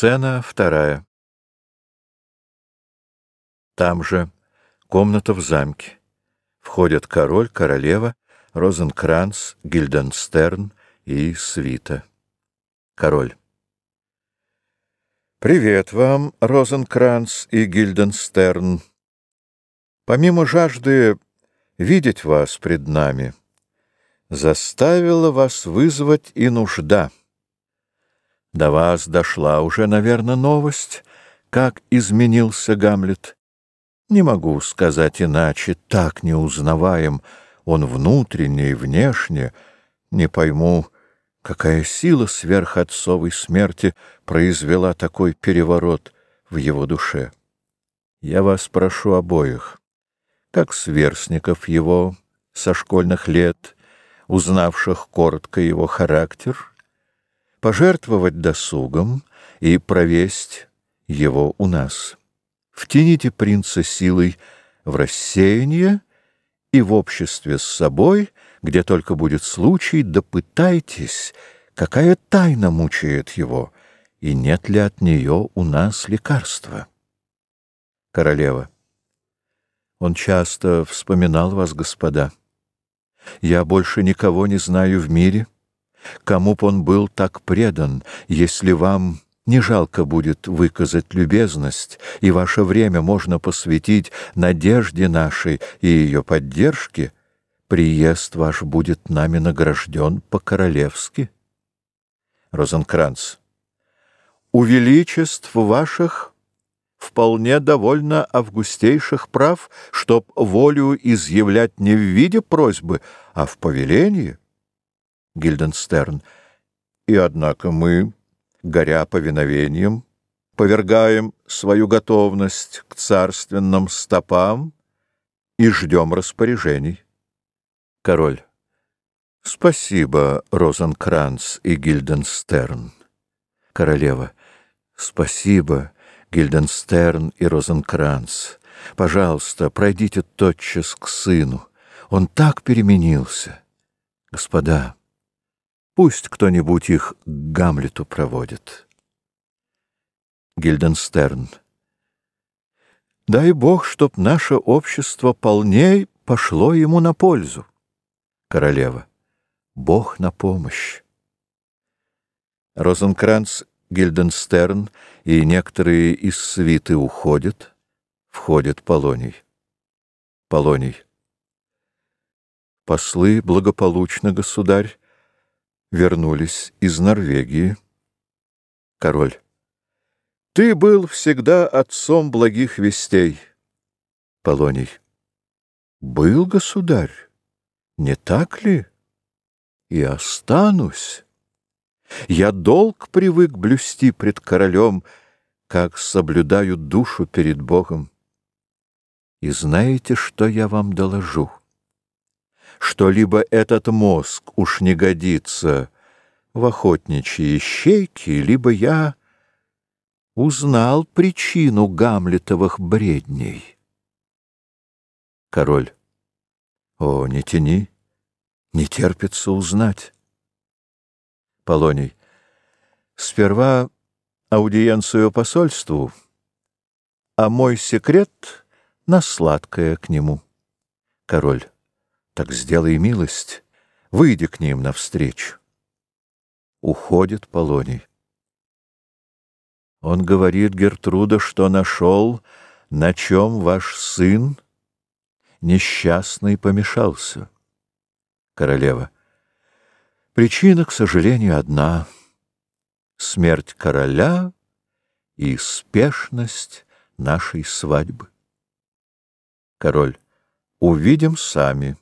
Сцена вторая. Там же комната в замке. Входят король, королева, Розенкранц, Гильденстерн и свита. Король. Привет вам, Розенкранц и Гильденстерн. Помимо жажды видеть вас пред нами, заставила вас вызвать и нужда — до вас дошла уже, наверное, новость, как изменился Гамлет. Не могу сказать иначе, так неузнаваем он внутренне и внешне. Не пойму, какая сила сверхотцовой смерти произвела такой переворот в его душе. Я вас прошу обоих, как сверстников его со школьных лет, узнавших коротко его характер — пожертвовать досугом и провесть его у нас. Втяните принца силой в рассеяние и в обществе с собой, где только будет случай, допытайтесь, какая тайна мучает его, и нет ли от нее у нас лекарства. Королева. Он часто вспоминал вас, господа. Я больше никого не знаю в мире, — Кому б он был так предан, если вам не жалко будет выказать любезность, и ваше время можно посвятить надежде нашей и ее поддержке, приезд ваш будет нами награжден по-королевски. Розенкранц. У величеств ваших вполне довольно августейших прав, чтоб волю изъявлять не в виде просьбы, а в повелении. Гильденстерн. И однако мы, горя повиновением, повергаем свою готовность к царственным стопам и ждем распоряжений. Король. Спасибо, Розенкранц и Гильденстерн. Королева. Спасибо, Гильденстерн и Розенкранц. Пожалуйста, пройдите тотчас к сыну. Он так переменился. Господа, Пусть кто-нибудь их к Гамлету проводит. Гильденстерн. Дай Бог, чтоб наше общество полней пошло ему на пользу. Королева. Бог на помощь. Розенкранц, Гильденстерн и некоторые из свиты уходят, входит Полоний. Полоний. Послы благополучно, государь, вернулись из Норвегии. Король. Ты был всегда отцом благих вестей. Полоний. Был, государь, не так ли? И останусь. Я долг привык блюсти пред королем, как соблюдаю душу перед Богом. И знаете, что я вам доложу? Что либо этот мозг уж не годится в охотничьи ищейки, либо я узнал причину гамлетовых бредней. Король. О, не тяни, не терпится узнать. Полоний. Сперва аудиенцию посольству, а мой секрет на сладкое к нему. Король. Так сделай милость, выйди к ним навстречу. Уходит Полоний. Он говорит Гертруда, что нашел, на чем ваш сын несчастный помешался. Королева. Причина, к сожалению, одна — смерть короля и спешность нашей свадьбы. Король. Увидим сами.